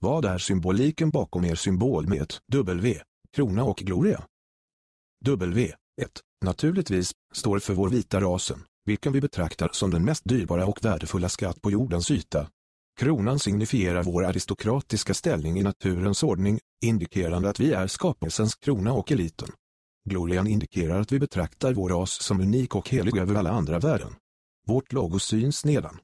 Vad är symboliken bakom er symbol med ett W, krona och gloria? W, 1, naturligtvis, står för vår vita rasen, vilken vi betraktar som den mest dyrbara och värdefulla skatt på jordens yta. Kronan signifierar vår aristokratiska ställning i naturens ordning, indikerande att vi är skapelsens krona och eliten. Glorian indikerar att vi betraktar vår ras som unik och helig över alla andra värden. Vårt logo syns nedan.